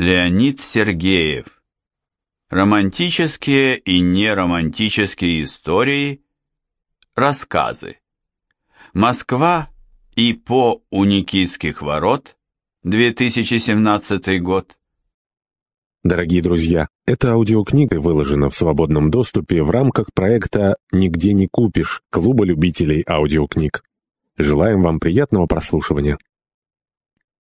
Леонид Сергеев. Романтические и неромантические истории. Рассказы. Москва и по у Никитских ворот. 2017 год. Дорогие друзья, эта аудиокнига выложена в свободном доступе в рамках проекта «Нигде не купишь» Клуба любителей аудиокниг. Желаем вам приятного прослушивания.